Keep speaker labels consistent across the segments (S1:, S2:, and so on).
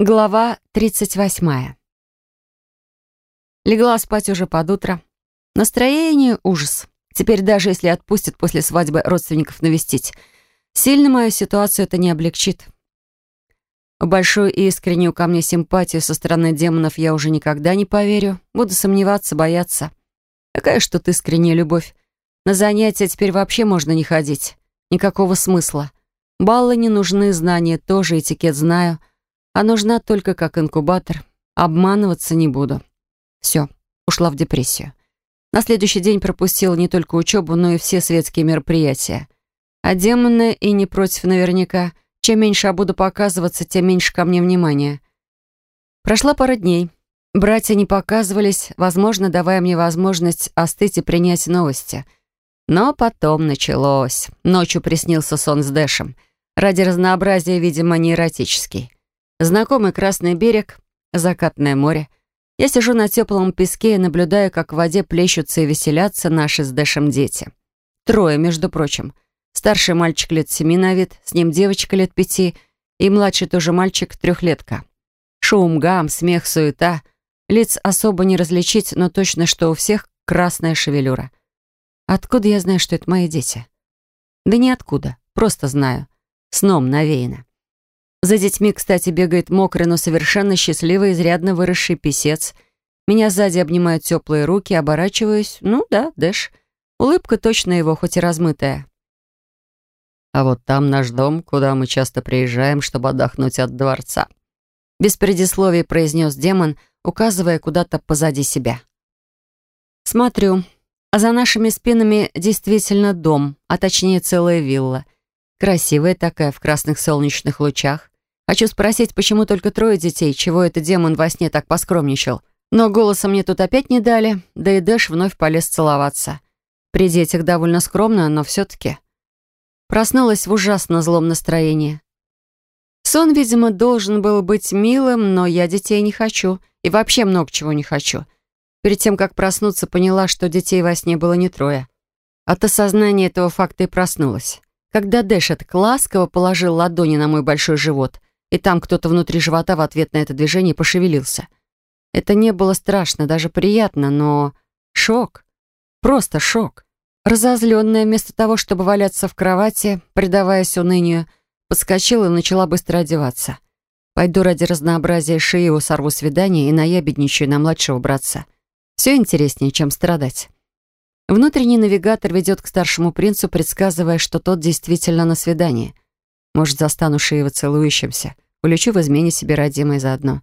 S1: Глава 38. Легла спать уже под утро. Настроение — ужас. Теперь даже если отпустят после свадьбы родственников навестить, сильно мою ситуацию это не облегчит. Большую и искреннюю ко мне симпатию со стороны демонов я уже никогда не поверю. Буду сомневаться, бояться. Какая ж тут искренняя любовь. На занятия теперь вообще можно не ходить. Никакого смысла. Баллы не нужны, знания тоже, этикет знаю — а нужна только как инкубатор. Обманываться не буду. Все, ушла в депрессию. На следующий день пропустила не только учебу, но и все светские мероприятия. А демоны и не против наверняка. Чем меньше я буду показываться, тем меньше ко мне внимания. Прошла пара дней. Братья не показывались, возможно, давая мне возможность остыть и принять новости. Но потом началось. Ночью приснился сон с Дэшем. Ради разнообразия, видимо, не эротический. Знакомый Красный берег, закатное море. Я сижу на теплом песке и наблюдаю, как в воде плещутся и веселятся наши с Дэшем дети. Трое, между прочим. Старший мальчик лет семи на вид, с ним девочка лет пяти и младший тоже мальчик трехлетка. Шум, гам, смех, суета. Лиц особо не различить, но точно, что у всех красная шевелюра. Откуда я знаю, что это мои дети? Да ниоткуда, просто знаю. Сном навеяно. За детьми, кстати, бегает мокрый, но совершенно счастливый, изрядно выросший писец. Меня сзади обнимают теплые руки, оборачиваюсь. Ну да, Дэш. Улыбка точно его, хоть и размытая.
S2: А вот там наш дом, куда мы часто приезжаем, чтобы отдохнуть от дворца.
S1: Без предисловий произнес демон, указывая куда-то позади себя. Смотрю. А за нашими спинами действительно дом, а точнее целая вилла. Красивая такая, в красных солнечных лучах. Хочу спросить, почему только трое детей, чего этот демон во сне так поскромничал. Но голоса мне тут опять не дали, да и Дэш вновь полез целоваться. При детях довольно скромно, но все-таки. Проснулась в ужасно злом настроении. Сон, видимо, должен был быть милым, но я детей не хочу. И вообще много чего не хочу. Перед тем, как проснуться, поняла, что детей во сне было не трое. От осознания этого факта и проснулась. Когда Дэш так положил ладони на мой большой живот — и там кто-то внутри живота в ответ на это движение пошевелился. Это не было страшно, даже приятно, но... Шок. Просто шок. Разозленная, вместо того, чтобы валяться в кровати, предаваясь унынию, подскочила и начала быстро одеваться. Пойду ради разнообразия его сорву свидание и наябедничаю на младшего братца. Все интереснее, чем страдать. Внутренний навигатор ведет к старшему принцу, предсказывая, что тот действительно на свидании — может, застану Шиева целующимся. Улечу в измене себе родимой заодно.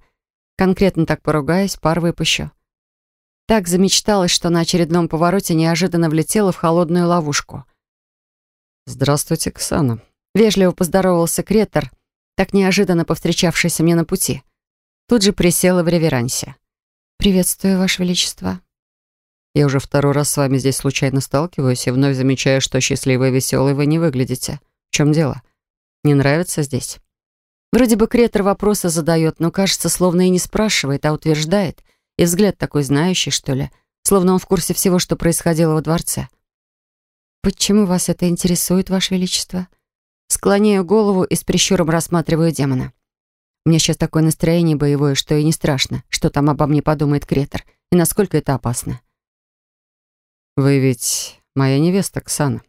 S1: Конкретно так поругаюсь, пар выпущу. Так замечталась, что на очередном повороте неожиданно влетела в холодную ловушку.
S2: «Здравствуйте, Ксана».
S1: Вежливо поздоровался Кретор, так неожиданно повстречавшийся мне на пути. Тут же присела в реверансе. «Приветствую, Ваше Величество».
S2: «Я уже второй раз с вами здесь случайно сталкиваюсь и вновь замечаю, что счастливой и веселой вы не выглядите. В чем дело?» Не нравится здесь? Вроде бы Кретор вопросы задает, но, кажется, словно и не спрашивает, а утверждает. И взгляд такой знающий, что ли, словно он в курсе всего, что происходило во дворце. «Почему вас это интересует, Ваше Величество?» Склоняю голову и с прищуром рассматриваю демона. У меня сейчас такое настроение боевое, что и не страшно, что там обо мне подумает Кретор, и насколько это опасно. «Вы ведь моя невеста, Ксана»,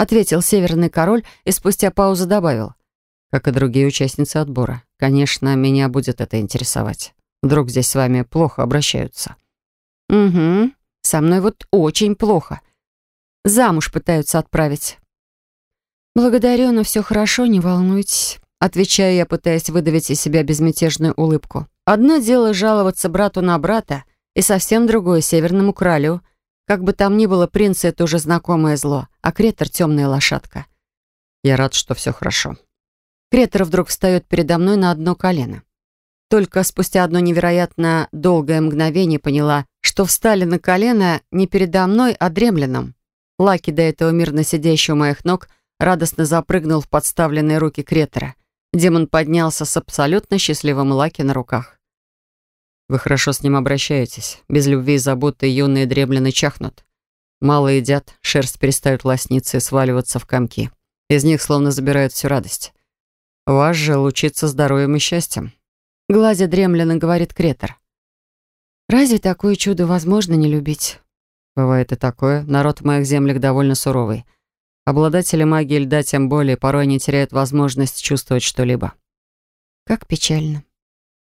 S1: ответил Северный Король и спустя паузу добавил.
S2: Как и другие участницы отбора. Конечно, меня будет это интересовать. Вдруг здесь с вами плохо обращаются.
S1: Угу, со мной вот очень плохо. Замуж пытаются отправить. Благодарю, но все хорошо, не волнуйтесь. Отвечаю я, пытаясь выдавить из себя безмятежную улыбку. Одно дело жаловаться брату на брата, и совсем другое — Северному Королю — как бы там ни было, принц — это уже знакомое зло, а Кретор — темная лошадка.
S2: Я рад, что все хорошо.
S1: Кретор вдруг встает передо мной на одно колено. Только спустя одно невероятно долгое мгновение поняла, что встали на колено не передо мной, а дремленным. Лаки, до этого мирно сидящий у моих ног, радостно запрыгнул в подставленные руки Кретора. Демон поднялся с абсолютно счастливым Лаки на руках.
S2: Вы хорошо с ним обращаетесь. Без любви и заботы юные дремлены чахнут. Мало едят, шерсть перестают лосниться и сваливаться в комки. Из них словно забирают всю радость. Вас же лучиться здоровьем и счастьем.
S1: Глазя дремленно говорит Кретор. «Разве такое чудо возможно не любить?»
S2: «Бывает и такое. Народ в моих землях довольно суровый. Обладатели магии льда тем более порой не теряют возможность чувствовать что-либо».
S1: «Как печально».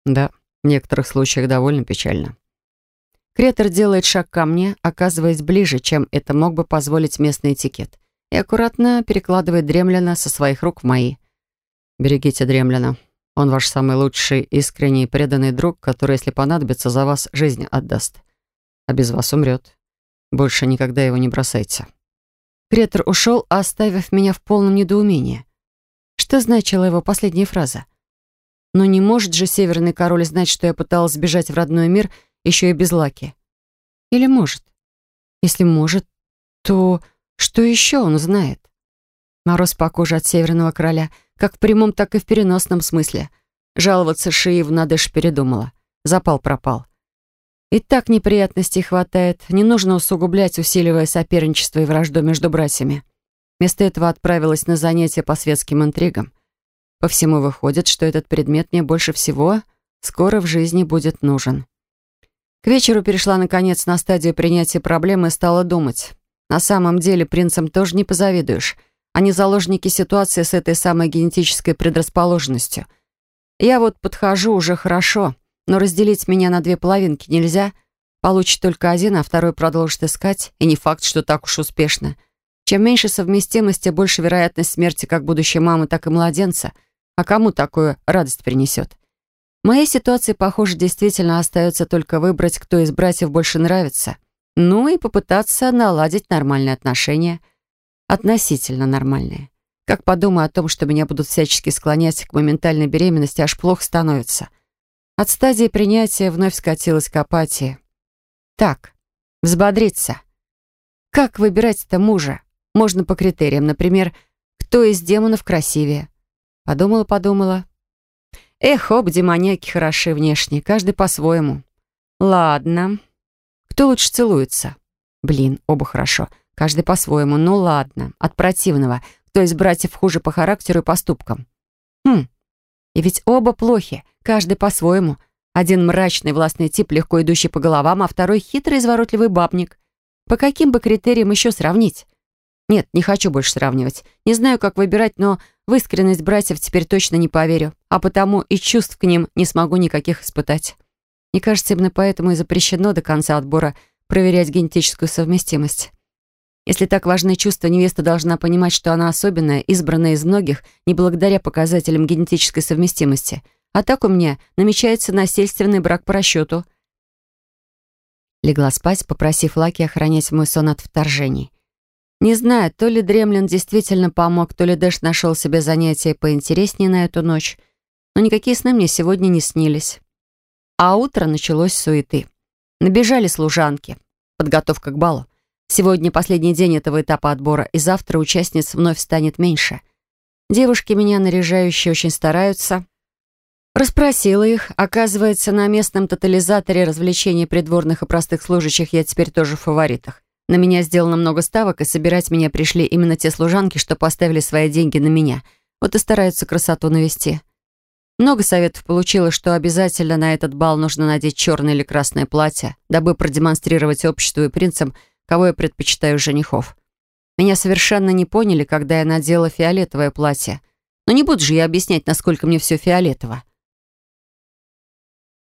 S2: «Да, в некоторых случаях довольно печально».
S1: Кретор делает шаг ко мне, оказываясь ближе, чем это мог бы позволить местный этикет, и аккуратно перекладывает Дремлина со своих рук в мои.
S2: «Берегите Дремлина. Он ваш самый лучший, искренний и преданный друг, который, если понадобится, за вас жизнь отдаст. А без вас умрет. Больше никогда его не бросайте».
S1: Кретор ушел, оставив меня в полном недоумении. Что значила его последняя фраза? Но не может же Северный Король знать, что я пыталась сбежать в родной мир еще и без Лаки. Или может? Если может, то что еще он знает? Мороз по коже от Северного Короля — как в прямом, так и в переносном смысле. Жаловаться Шии в Надыш передумала. Запал пропал. И так неприятностей хватает. Не нужно усугублять, усиливая соперничество и вражду между братьями. Вместо этого отправилась на занятия по светским интригам. По всему выходит, что этот предмет мне больше всего скоро в жизни будет нужен. К вечеру перешла, наконец, на стадию принятия проблемы и стала думать. На самом деле принцам тоже не позавидуешь — они заложники ситуации с этой самой генетической предрасположенностью. Я вот подхожу уже хорошо, но разделить меня на две половинки нельзя. Получит только один, а второй продолжит искать, и не факт, что так уж успешно. Чем меньше совместимости, больше вероятность смерти как будущей мамы, так и младенца. А кому такую радость принесет? В моей ситуации, похоже, действительно остается только выбрать, кто из братьев больше нравится. Ну и попытаться наладить нормальные отношения – относительно нормальные. Как подумаю о том, что меня будут всячески склонять к моментальной беременности, аж плохо становится. От стадии принятия вновь скатилась к апатии. Так, взбодриться. Как выбирать-то мужа? Можно по критериям, например, кто из демонов красивее. Подумала-подумала. Эх, об, демоняки хороши внешне, каждый по-своему. Ладно. Кто лучше целуется? Блин, оба хорошо. Каждый по-своему. Ну ладно. От противного. Кто из братьев хуже по характеру и поступкам? Хм. И ведь оба плохи. Каждый по-своему. Один мрачный властный тип, легко идущий по головам, а второй хитрый изворотливый бабник. По каким бы критериям еще сравнить? Нет, не хочу больше сравнивать. Не знаю, как выбирать, но в искренность братьев теперь точно не поверю, а потому и чувств к ним не смогу никаких испытать. Мне кажется, именно поэтому и запрещено до конца отбора проверять генетическую совместимость. Если так важны чувства, невеста должна понимать, что она особенная, избранная из многих, не благодаря показателям генетической совместимости. А так у меня намечается насильственный брак по расчету. Легла спать, попросив Лаки охранять мой сон от вторжений. Не знаю, то ли Дремлин действительно помог, то ли Дэш нашел себе занятие поинтереснее на эту ночь, но никакие сны мне сегодня не снились. А утро началось суеты. Набежали служанки. Подготовка к балу. Сегодня последний день этого этапа отбора, и завтра участниц вновь станет меньше. Девушки меня наряжающие очень стараются. Расспросила их. Оказывается, на местном тотализаторе развлечений придворных и простых служащих я теперь тоже в фаворитах. На меня сделано много ставок, и собирать меня пришли именно те служанки, что поставили свои деньги на меня. Вот и стараются красоту навести. Много советов получила, что обязательно на этот бал нужно надеть черное или красное платье, дабы продемонстрировать обществу и принцам, кого я предпочитаю женихов. Меня совершенно не поняли, когда я надела фиолетовое платье. Но не буду же я объяснять, насколько мне все фиолетово.